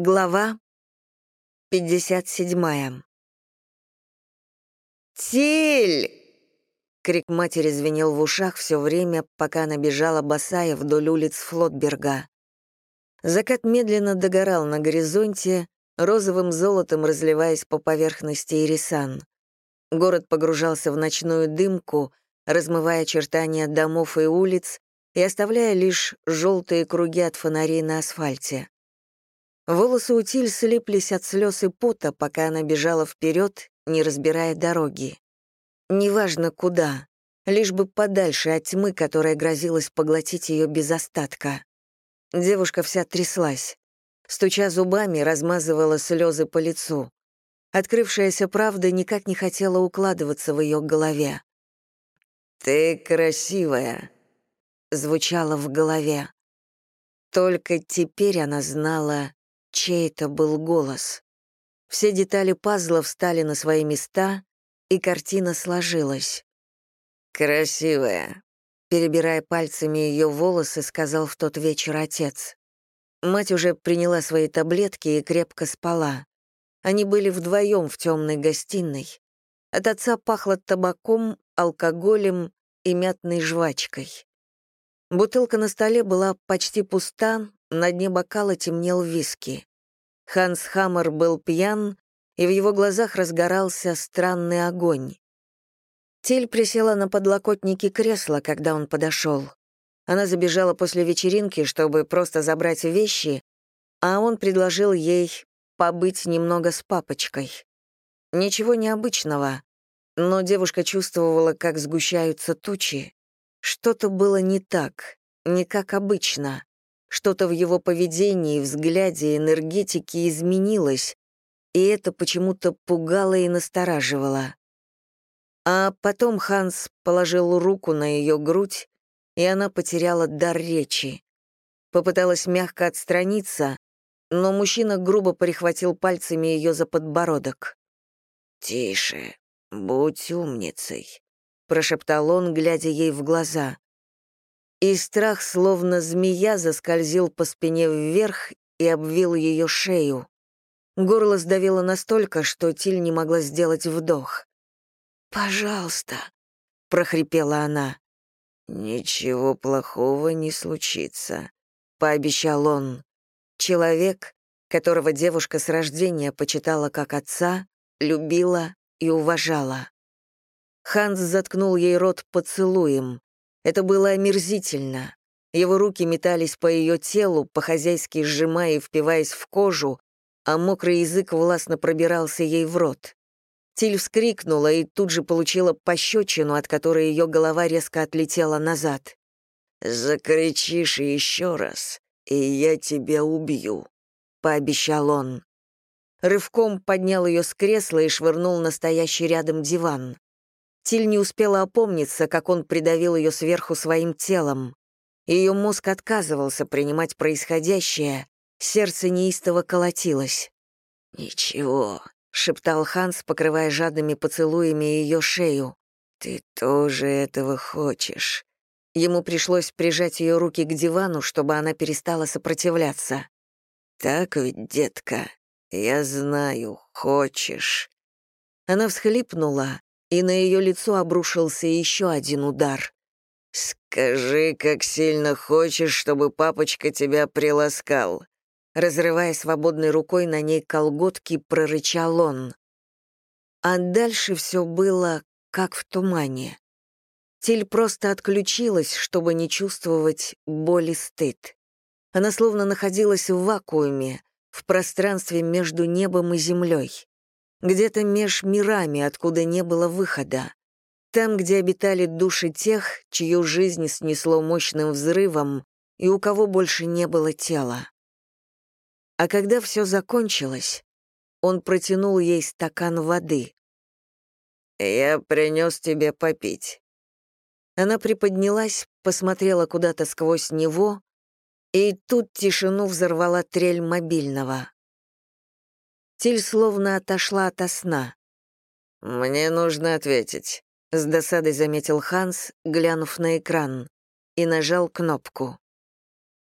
Глава 57. «Тиль!» — крик матери звенел в ушах все время, пока она бежала босая вдоль улиц Флотберга. Закат медленно догорал на горизонте, розовым золотом разливаясь по поверхности Ирисан. Город погружался в ночную дымку, размывая очертания домов и улиц и оставляя лишь желтые круги от фонарей на асфальте. Волосы у Тиль слиплись от слез и пота, пока она бежала вперед, не разбирая дороги. Неважно куда, лишь бы подальше от тьмы, которая грозилась поглотить ее без остатка. Девушка вся тряслась. Стуча зубами, размазывала слезы по лицу. Открывшаяся правда никак не хотела укладываться в ее голове. «Ты красивая», — звучало в голове. Только теперь она знала, чей это был голос. Все детали пазла встали на свои места, и картина сложилась. «Красивая», — перебирая пальцами ее волосы, сказал в тот вечер отец. Мать уже приняла свои таблетки и крепко спала. Они были вдвоем в темной гостиной. От отца пахло табаком, алкоголем и мятной жвачкой. Бутылка на столе была почти пуста, на дне бокала темнел виски. Ханс Хаммер был пьян, и в его глазах разгорался странный огонь. Тиль присела на подлокотники кресла, когда он подошел. Она забежала после вечеринки, чтобы просто забрать вещи, а он предложил ей побыть немного с папочкой. Ничего необычного, но девушка чувствовала, как сгущаются тучи. Что-то было не так, не как обычно. Что-то в его поведении, взгляде, энергетике изменилось, и это почему-то пугало и настораживало. А потом Ханс положил руку на ее грудь, и она потеряла дар речи. Попыталась мягко отстраниться, но мужчина грубо перехватил пальцами ее за подбородок. «Тише, будь умницей», — прошептал он, глядя ей в глаза и страх, словно змея, заскользил по спине вверх и обвил ее шею. Горло сдавило настолько, что Тиль не могла сделать вдох. «Пожалуйста», — прохрипела она. «Ничего плохого не случится», — пообещал он. Человек, которого девушка с рождения почитала как отца, любила и уважала. Ханс заткнул ей рот поцелуем. Это было омерзительно. Его руки метались по ее телу, по-хозяйски сжимая и впиваясь в кожу, а мокрый язык властно пробирался ей в рот. Тиль вскрикнула и тут же получила пощечину, от которой ее голова резко отлетела назад. «Закричишь еще раз, и я тебя убью», — пообещал он. Рывком поднял ее с кресла и швырнул настоящий рядом диван. Тиль не успела опомниться, как он придавил ее сверху своим телом. Ее мозг отказывался принимать происходящее, сердце неистово колотилось. «Ничего», — шептал Ханс, покрывая жадными поцелуями ее шею. «Ты тоже этого хочешь». Ему пришлось прижать ее руки к дивану, чтобы она перестала сопротивляться. «Так ведь, детка, я знаю, хочешь». Она всхлипнула, и на ее лицо обрушился еще один удар. «Скажи, как сильно хочешь, чтобы папочка тебя приласкал», разрывая свободной рукой на ней колготки, прорычал он. А дальше все было как в тумане. Тиль просто отключилась, чтобы не чувствовать боли стыд. Она словно находилась в вакууме, в пространстве между небом и землей где-то меж мирами, откуда не было выхода. Там, где обитали души тех, чью жизнь снесло мощным взрывом и у кого больше не было тела. А когда все закончилось, он протянул ей стакан воды. «Я принес тебе попить». Она приподнялась, посмотрела куда-то сквозь него, и тут тишину взорвала трель мобильного. Тиль словно отошла ото сна. «Мне нужно ответить», — с досадой заметил Ханс, глянув на экран, и нажал кнопку.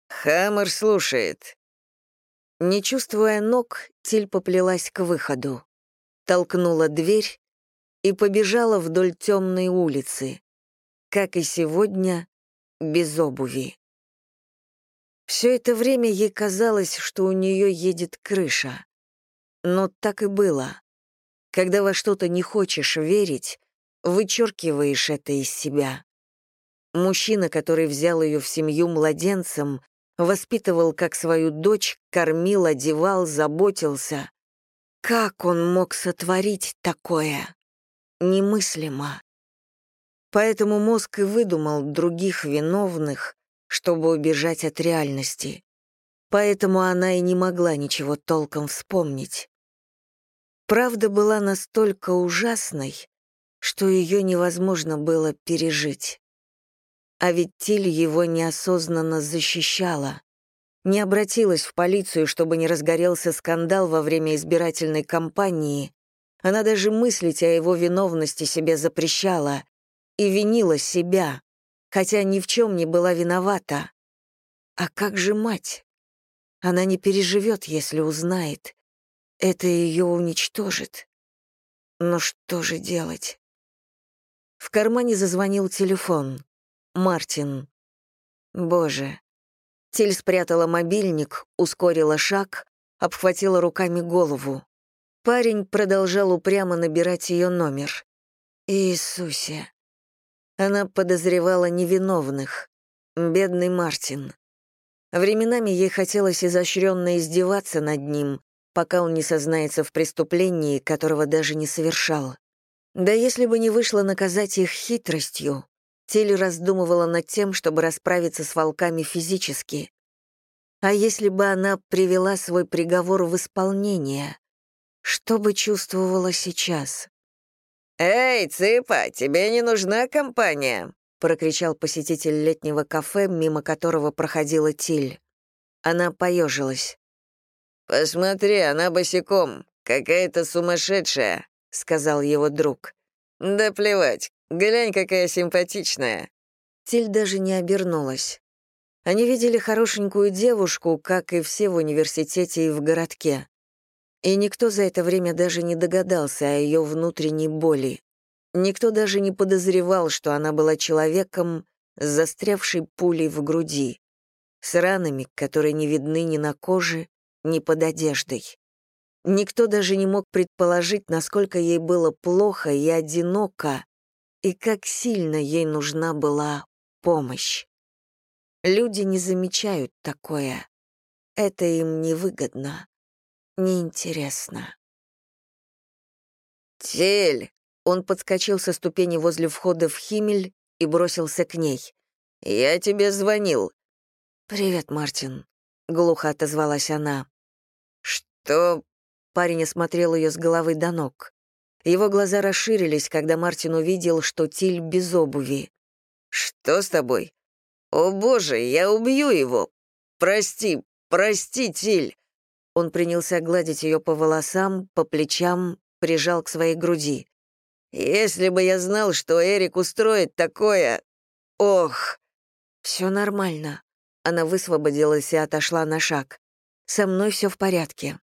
«Хаммер слушает». Не чувствуя ног, Тиль поплелась к выходу. Толкнула дверь и побежала вдоль темной улицы. Как и сегодня, без обуви. Все это время ей казалось, что у нее едет крыша. Но так и было. Когда во что-то не хочешь верить, вычеркиваешь это из себя. Мужчина, который взял ее в семью младенцем, воспитывал как свою дочь, кормил, одевал, заботился. Как он мог сотворить такое? Немыслимо. Поэтому мозг и выдумал других виновных, чтобы убежать от реальности. Поэтому она и не могла ничего толком вспомнить. Правда была настолько ужасной, что ее невозможно было пережить. А ведь Тиль его неосознанно защищала. Не обратилась в полицию, чтобы не разгорелся скандал во время избирательной кампании. Она даже мыслить о его виновности себе запрещала и винила себя, хотя ни в чем не была виновата. А как же мать? Она не переживет, если узнает. Это ее уничтожит. Но что же делать? В кармане зазвонил телефон. Мартин. Боже. Тиль спрятала мобильник, ускорила шаг, обхватила руками голову. Парень продолжал упрямо набирать ее номер. Иисусе. Она подозревала невиновных. Бедный Мартин. Временами ей хотелось изощренно издеваться над ним, пока он не сознается в преступлении, которого даже не совершал. Да если бы не вышло наказать их хитростью, Телли раздумывала над тем, чтобы расправиться с волками физически. А если бы она привела свой приговор в исполнение, что бы чувствовала сейчас? «Эй, Цыпа, тебе не нужна компания?» — прокричал посетитель летнего кафе, мимо которого проходила Тиль. Она поежилась. «Посмотри, она босиком, какая-то сумасшедшая», — сказал его друг. «Да плевать, глянь, какая симпатичная». Тиль даже не обернулась. Они видели хорошенькую девушку, как и все в университете и в городке и никто за это время даже не догадался о ее внутренней боли. Никто даже не подозревал, что она была человеком застрявшей пулей в груди, с ранами, которые не видны ни на коже, ни под одеждой. Никто даже не мог предположить, насколько ей было плохо и одиноко, и как сильно ей нужна была помощь. Люди не замечают такое. Это им невыгодно неинтересно. «Тель!» Он подскочил со ступени возле входа в Химель и бросился к ней. «Я тебе звонил». «Привет, Мартин», — глухо отозвалась она. «Что?» Парень осмотрел ее с головы до ног. Его глаза расширились, когда Мартин увидел, что Тиль без обуви. «Что с тобой? О, боже, я убью его! Прости, прости, Тиль! Он принялся гладить ее по волосам, по плечам, прижал к своей груди. «Если бы я знал, что Эрик устроит такое... Ох!» «Все нормально». Она высвободилась и отошла на шаг. «Со мной все в порядке».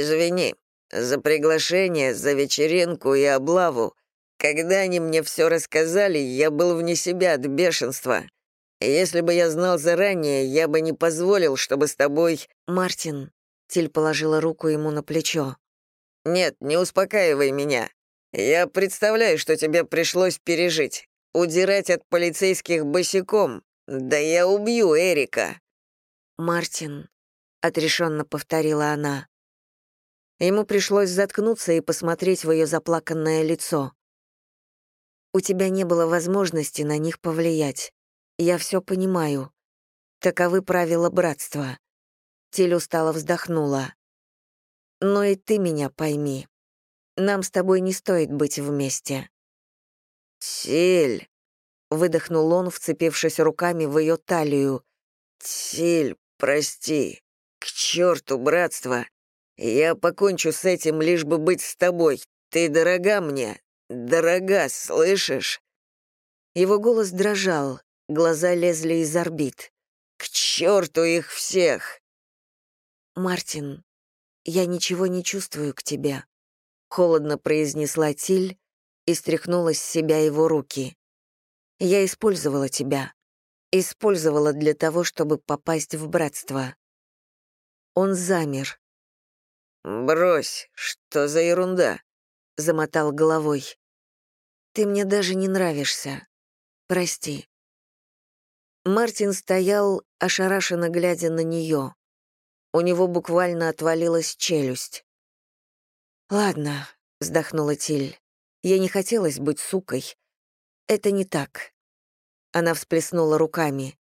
«Извини, за приглашение, за вечеринку и облаву. Когда они мне все рассказали, я был вне себя от бешенства. Если бы я знал заранее, я бы не позволил, чтобы с тобой...» «Мартин, Тиль положила руку ему на плечо. «Нет, не успокаивай меня. Я представляю, что тебе пришлось пережить. Удирать от полицейских босиком. Да я убью Эрика». «Мартин», — отрешенно повторила она. Ему пришлось заткнуться и посмотреть в ее заплаканное лицо. «У тебя не было возможности на них повлиять. Я все понимаю. Таковы правила братства. Тель устало вздохнула. «Но и ты меня пойми. Нам с тобой не стоит быть вместе». «Тель!» — выдохнул он, вцепившись руками в ее талию. «Тель, прости. К черту, братство. Я покончу с этим, лишь бы быть с тобой. Ты дорога мне. Дорога, слышишь?» Его голос дрожал, глаза лезли из орбит. «К черту их всех! Мартин, я ничего не чувствую к тебе», — холодно произнесла Тиль и стряхнула с себя его руки. «Я использовала тебя. Использовала для того, чтобы попасть в братство». Он замер. «Брось, что за ерунда?» — замотал головой. «Ты мне даже не нравишься. Прости». Мартин стоял, ошарашенно глядя на нее. У него буквально отвалилась челюсть. «Ладно», — вздохнула Тиль. «Я не хотелось быть сукой. Это не так». Она всплеснула руками.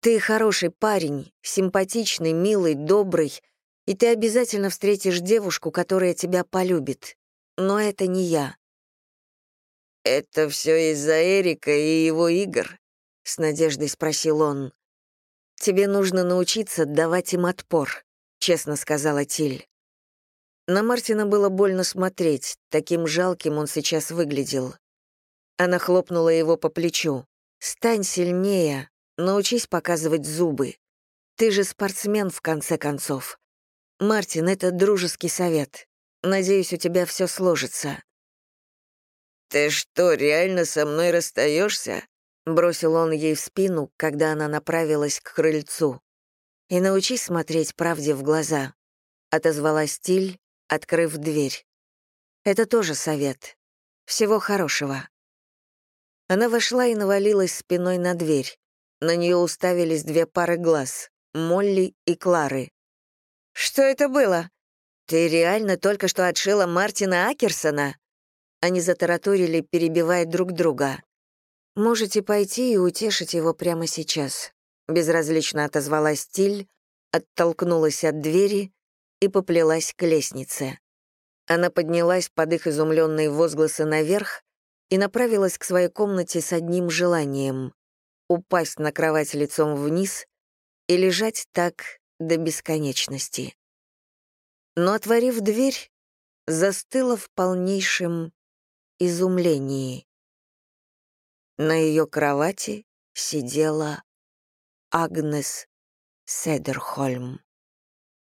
«Ты хороший парень, симпатичный, милый, добрый, и ты обязательно встретишь девушку, которая тебя полюбит. Но это не я». «Это все из-за Эрика и его игр?» — с надеждой спросил он. «Тебе нужно научиться давать им отпор», — честно сказала Тиль. На Мартина было больно смотреть, таким жалким он сейчас выглядел. Она хлопнула его по плечу. «Стань сильнее, научись показывать зубы. Ты же спортсмен, в конце концов. Мартин, это дружеский совет. Надеюсь, у тебя все сложится». «Ты что, реально со мной расстаешься? Бросил он ей в спину, когда она направилась к крыльцу. «И научись смотреть правде в глаза», — отозвалась Тиль, открыв дверь. «Это тоже совет. Всего хорошего». Она вошла и навалилась спиной на дверь. На нее уставились две пары глаз — Молли и Клары. «Что это было? Ты реально только что отшила Мартина Акерсона?» Они затараторили, перебивая друг друга. «Можете пойти и утешить его прямо сейчас», — безразлично отозвалась Тиль, оттолкнулась от двери и поплелась к лестнице. Она поднялась под их изумленные возгласы наверх и направилась к своей комнате с одним желанием — упасть на кровать лицом вниз и лежать так до бесконечности. Но, отворив дверь, застыла в полнейшем изумлении. На ее кровати сидела Агнес Седерхольм.